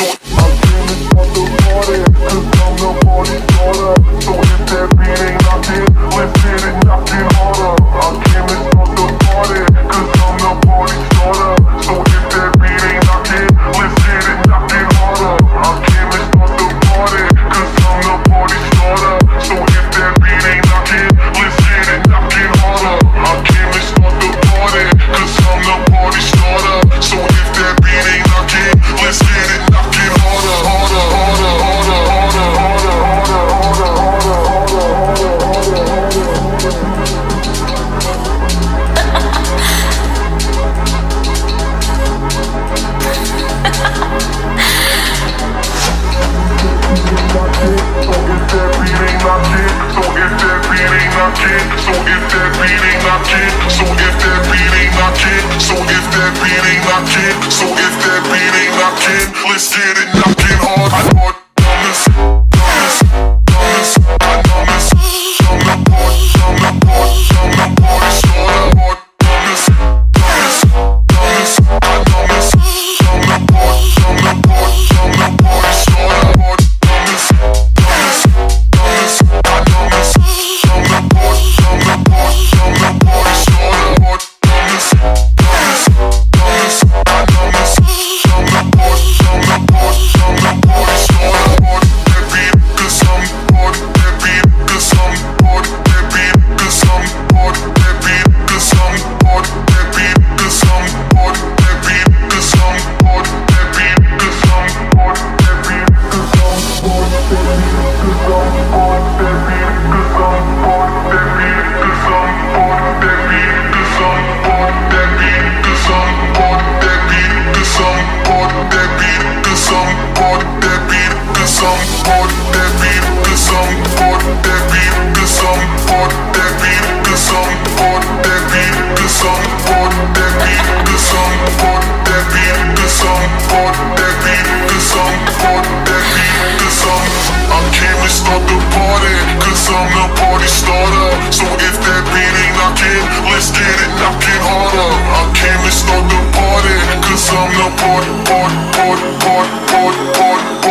I'm the party So if that beat ain't let's hit it so if that beat ain't so if that beat ain't so if that beat ain't so if that beat ain't let's get it knocking hard, hard. I'm the party, party, party, party, party, party, party.